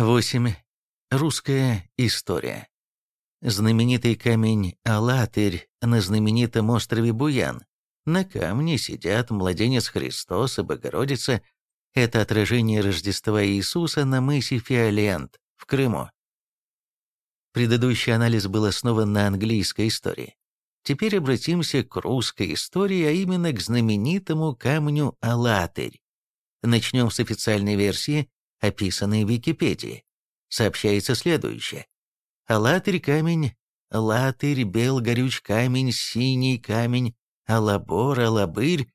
8. Русская история. Знаменитый камень Алатырь на знаменитом острове Буян. На камне сидят младенец Христос и Богородица. Это отражение Рождества Иисуса на мысе Фиолент в Крыму. Предыдущий анализ был основан на английской истории. Теперь обратимся к русской истории, а именно к знаменитому камню Алатырь. Начнем с официальной версии, описанной в Википедии. Сообщается следующее. Алатырь камень, латырь, бел, горюч камень, синий камень, алабор, алабырь.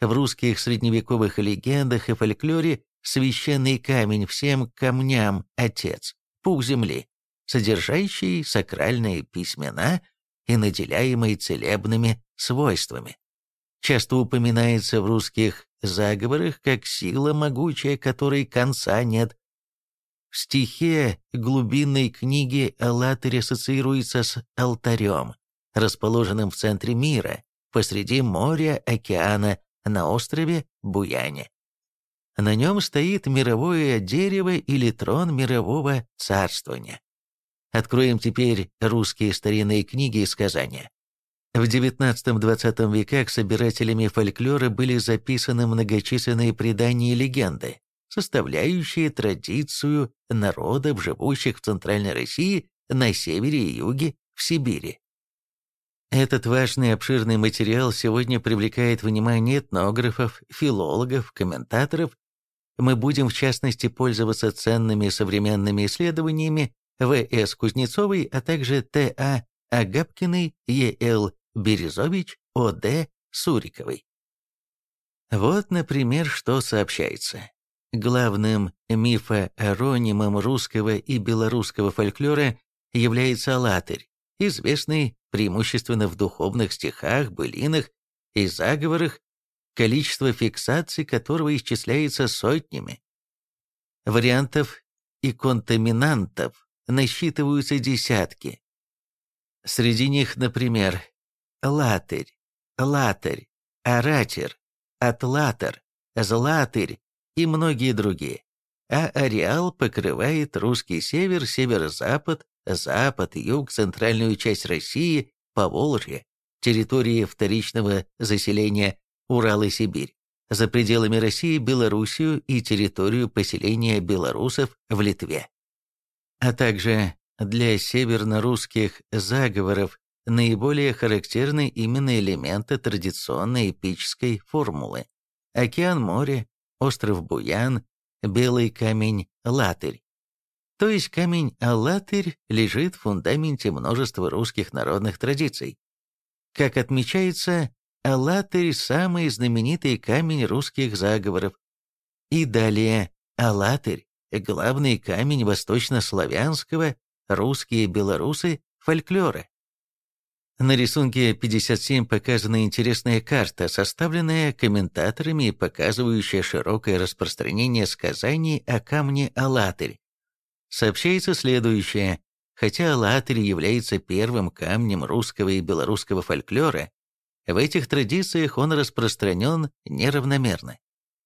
В русских средневековых легендах и фольклоре священный камень всем камням отец, пух земли, содержащий сакральные письмена и наделяемый целебными свойствами. Часто упоминается в русских заговорах как сила могучая, которой конца нет. В стихе глубинной книги Аллатырь ассоциируется с алтарем, расположенным в центре мира, посреди моря, океана, на острове Буяне. На нем стоит мировое дерево или трон мирового царствования. Откроем теперь русские старинные книги и сказания. В XIX-XX веках собирателями фольклора были записаны многочисленные предания и легенды, составляющие традицию народов, живущих в Центральной России, на севере и юге, в Сибири. Этот важный обширный материал сегодня привлекает внимание этнографов, филологов, комментаторов. Мы будем в частности пользоваться ценными современными исследованиями В.С. Кузнецовой, а также Т.А. Агапкиной, Е.Л. Березович, О.Д. Суриковой. Вот, например, что сообщается. Главным мифооронимом русского и белорусского фольклора является «Алатырь», известный преимущественно в духовных стихах, былинах и заговорах, количество фиксаций которого исчисляется сотнями. Вариантов и контаминантов насчитываются десятки. Среди них, например, латырь, латырь, аратер, атлатер, златырь и многие другие. А ареал покрывает русский север, северо-запад, запад, юг, центральную часть России, Поволжье, территории вторичного заселения Урал и Сибирь, за пределами России Белоруссию и территорию поселения белорусов в Литве. А также для северно-русских заговоров наиболее характерны именно элементы традиционной эпической формулы. Океан, море, остров Буян, белый камень, латырь. То есть камень Алатырь лежит в фундаменте множества русских народных традиций. Как отмечается, Алатырь – самый знаменитый камень русских заговоров. И далее Алатырь – главный камень восточнославянского, русские белорусы, фольклора. На рисунке 57 показана интересная карта, составленная комментаторами и показывающая широкое распространение сказаний о камне Алатырь. Сообщается следующее. Хотя Алатырь является первым камнем русского и белорусского фольклора, в этих традициях он распространен неравномерно.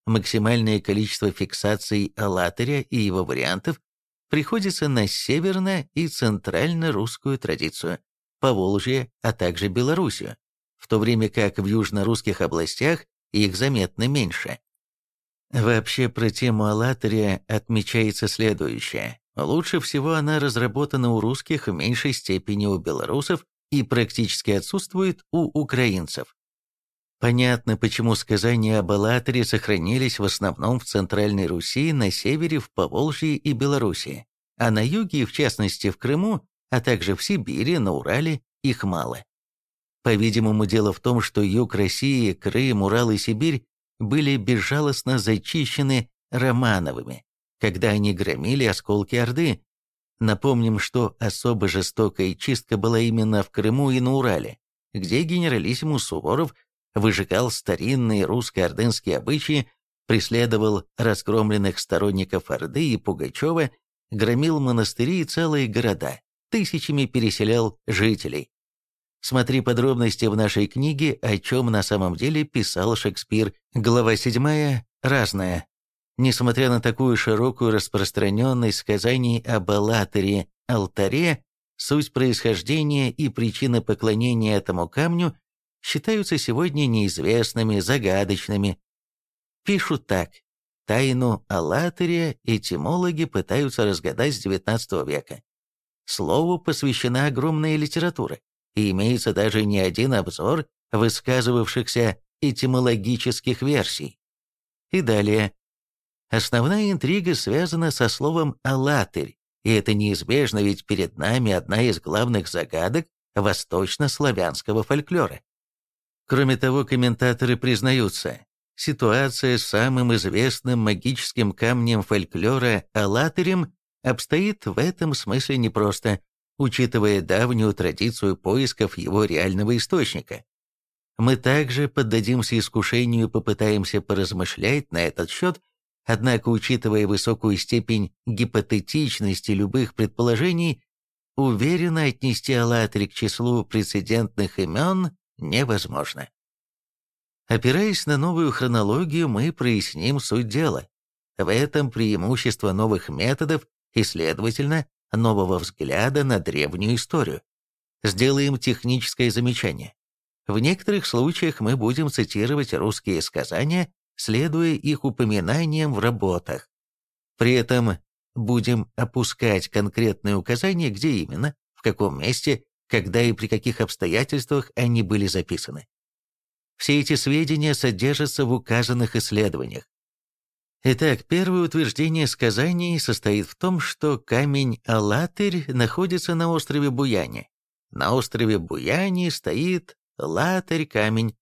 Максимальное количество фиксаций Алатыря и его вариантов приходится на северно- и центрально-русскую традицию, Поволжье, а также Белоруссию, в то время как в южно-русских областях их заметно меньше. Вообще про тему Алатыря отмечается следующее. Лучше всего она разработана у русских в меньшей степени у белорусов и практически отсутствует у украинцев. Понятно, почему сказания об Аллатаре сохранились в основном в Центральной Руси, на севере, в Поволжье и Белоруссии, а на юге, в частности в Крыму, а также в Сибири, на Урале, их мало. По-видимому, дело в том, что юг России, Крым, Урал и Сибирь были безжалостно зачищены Романовыми, когда они громили осколки Орды. Напомним, что особо жестокая чистка была именно в Крыму и на Урале, где генералиссимус Суворов выжигал старинные русско-ордынские обычаи, преследовал разгромленных сторонников Орды и Пугачева, громил монастыри и целые города тысячами переселял жителей. Смотри подробности в нашей книге «О чем на самом деле писал Шекспир», глава 7, разная. Несмотря на такую широкую распространенность сказаний об Аллатере, алтаре, суть происхождения и причины поклонения этому камню считаются сегодня неизвестными, загадочными. Пишут так. Тайну Аллатерия этимологи пытаются разгадать с XIX века. Слову посвящена огромная литература, и имеется даже не один обзор высказывавшихся этимологических версий. И далее. Основная интрига связана со словом «алатырь», и это неизбежно, ведь перед нами одна из главных загадок восточнославянского фольклора. Кроме того, комментаторы признаются, ситуация с самым известным магическим камнем фольклора «алатырем» обстоит в этом смысле непросто, учитывая давнюю традицию поисков его реального источника. Мы также поддадимся искушению и попытаемся поразмышлять на этот счет, однако, учитывая высокую степень гипотетичности любых предположений, уверенно отнести «АЛЛАТРИ» к числу прецедентных имен невозможно. Опираясь на новую хронологию, мы проясним суть дела. В этом преимущество новых методов и, следовательно, нового взгляда на древнюю историю. Сделаем техническое замечание. В некоторых случаях мы будем цитировать русские сказания, следуя их упоминаниям в работах. При этом будем опускать конкретные указания, где именно, в каком месте, когда и при каких обстоятельствах они были записаны. Все эти сведения содержатся в указанных исследованиях. Итак, первое утверждение сказаний состоит в том, что камень Алатырь находится на острове Буяне. На острове Буяне стоит Латырь-камень.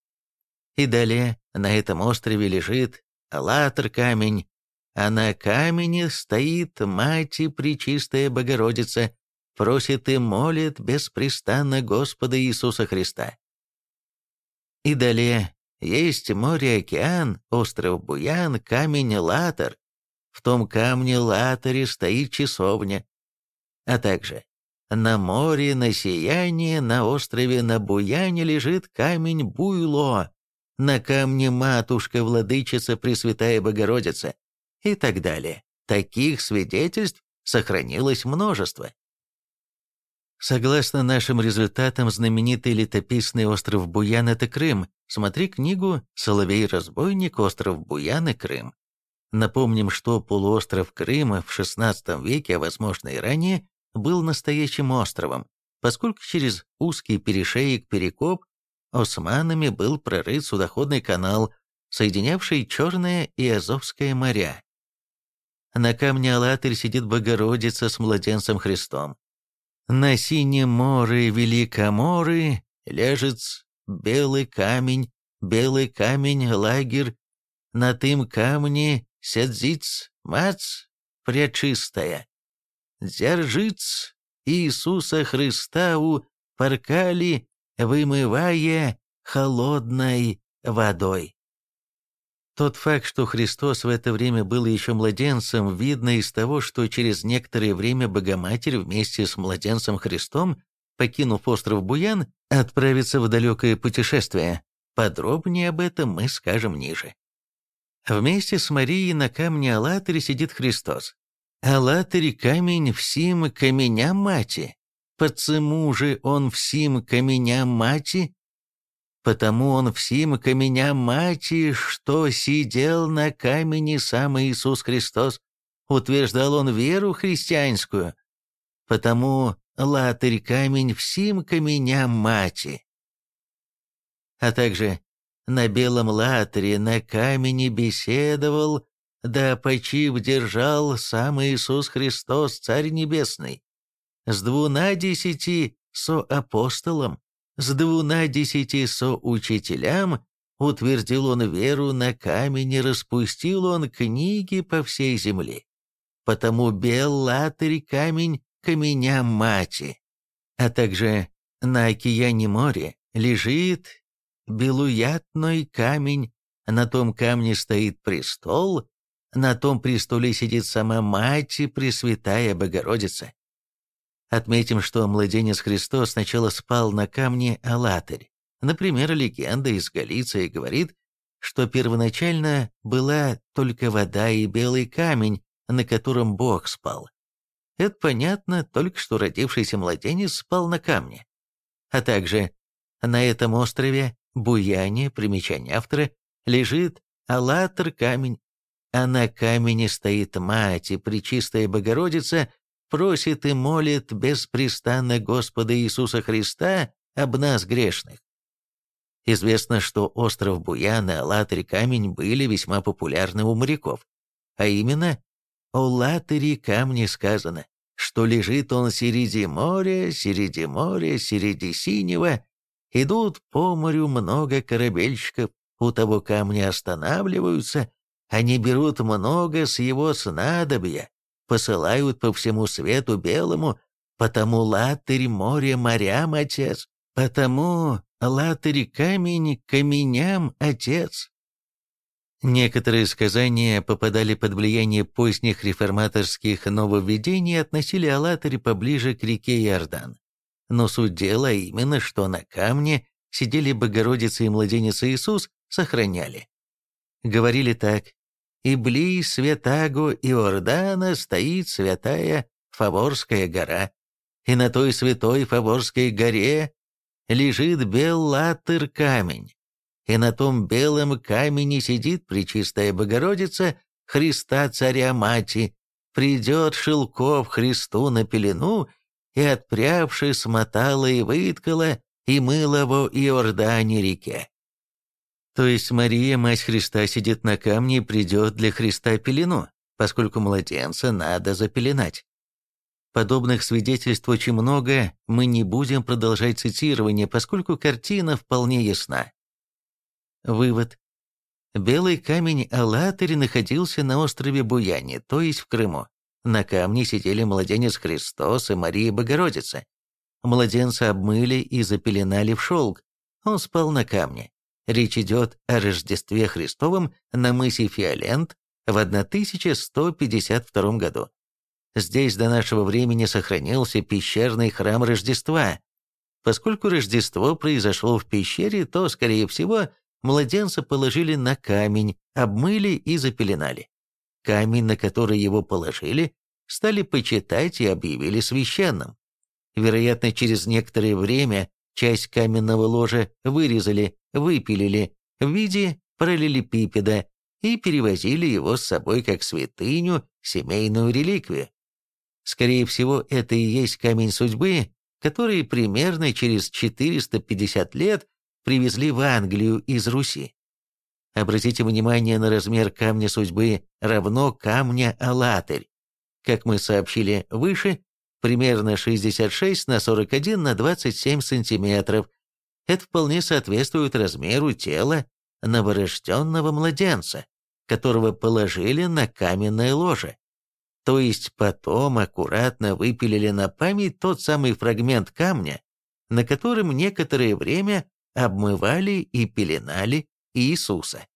И далее на этом острове лежит Латырь-камень, а на камне стоит Мать и Пречистая Богородица, просит и молит беспрестанно Господа Иисуса Христа. И далее есть море-океан, остров Буян, камень Латер. В том камне Латере стоит часовня. А также на море, на сиянии, на острове на Буяне лежит камень Буйло. На камне матушка-владычица Пресвятая Богородица и так далее. Таких свидетельств сохранилось множество. Согласно нашим результатам, знаменитый летописный остров Буян – это Крым. Смотри книгу «Соловей-разбойник. Остров Буян и Крым». Напомним, что полуостров Крыма в XVI веке, а возможно и ранее, был настоящим островом, поскольку через узкий перешеек-перекоп османами был прорыт судоходный канал, соединявший Черное и Азовское моря. На камне Алатырь сидит Богородица с младенцем Христом. На синем море великоморы лежит белый камень, белый камень лагерь, на тым камне сядзиц мац прячистая. Держиц Иисуса Христа у паркали, вымывая холодной водой. Тот факт, что Христос в это время был еще младенцем, видно из того, что через некоторое время Богоматерь вместе с младенцем Христом, покинув остров Буян, отправится в далекое путешествие. Подробнее об этом мы скажем ниже. Вместе с Марией на камне Аллатырь сидит Христос. Аллатырь камень всім каменям мати. Почему же он всім каменям мати? Потому он всем каменям мати, что сидел на камени сам Иисус Христос, утверждал он веру христианскую. Потому латырь камень всем каменям мати. А также на белом латре на камени беседовал, да почив держал сам Иисус Христос, Царь Небесный, с двуна десяти со апостолом, с двуна десяти соучителям утвердил он веру на камень, распустил он книги по всей земле. Потому бел латырь камень каменям мати, а также на океане море лежит белуятный камень, на том камне стоит престол, на том престоле сидит сама Мать Пресвятая Богородица. Отметим, что младенец Христос сначала спал на камне Алатырь. Например, легенда из Галиции говорит, что первоначально была только вода и белый камень, на котором Бог спал. Это понятно, только что родившийся младенец спал на камне. А также на этом острове Буяне, примечание автора, лежит аллатр камень, а на камне стоит мать и Пречистая Богородица просит и молит беспрестанно Господа Иисуса Христа об нас грешных. Известно, что остров Буян и камень были весьма популярны у моряков, а именно о Латыре камне сказано, что лежит он среди моря, среди моря, среди синего, идут по морю много корабельщиков, у того камня останавливаются, они берут много с его снадобья, посылают по всему свету белому, потому латырь море морям отец, потому латырь камень каменям отец. Некоторые сказания попадали под влияние поздних реформаторских нововведений и относили Алатырь поближе к реке Иордан. Но суть дела именно, что на камне сидели Богородица и младенец Иисус, сохраняли. Говорили так, «И близ святаго Иордана стоит святая Фаворская гора, и на той святой Фаворской горе лежит беллатыр камень, и на том белом камне сидит Пречистая Богородица, Христа Царя Мати, придет Шелков Христу на пелену, и отпрявши смотала и выткала, и мыла во Иордане реке. То есть Мария, мать Христа, сидит на камне и придет для Христа пелену, поскольку младенца надо запеленать. Подобных свидетельств очень много, мы не будем продолжать цитирование, поскольку картина вполне ясна. Вывод. Белый камень Алатырь находился на острове Буяне, то есть в Крыму. На камне сидели младенец Христос и Мария Богородица. Младенца обмыли и запеленали в шелк. Он спал на камне. Речь идет о Рождестве Христовом на мысе Фиолент в 1152 году. Здесь до нашего времени сохранился пещерный храм Рождества. Поскольку Рождество произошло в пещере, то, скорее всего, Младенца положили на камень, обмыли и запеленали. Камень, на который его положили, стали почитать и объявили священным. Вероятно, через некоторое время часть каменного ложа вырезали, выпилили в виде параллелепипеда и перевозили его с собой как святыню, семейную реликвию. Скорее всего, это и есть камень судьбы, который примерно через 450 лет привезли в Англию из Руси. Обратите внимание на размер камня судьбы равно камня Алатырь. Как мы сообщили выше, примерно 66 на 41 на 27 сантиметров. Это вполне соответствует размеру тела новорожденного младенца, которого положили на каменное ложе. То есть потом аккуратно выпилили на память тот самый фрагмент камня, на котором некоторое время обмывали и пеленали Иисуса.